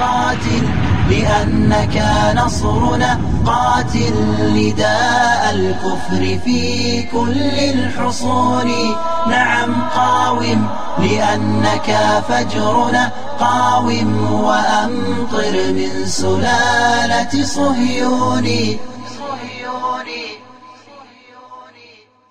قاتل لأنك نصرنا قاتل نداء الكفر في كل الحصون. نعم قاوم لأنك فجرنا قاوم وأمطر من سلالة صهيوني.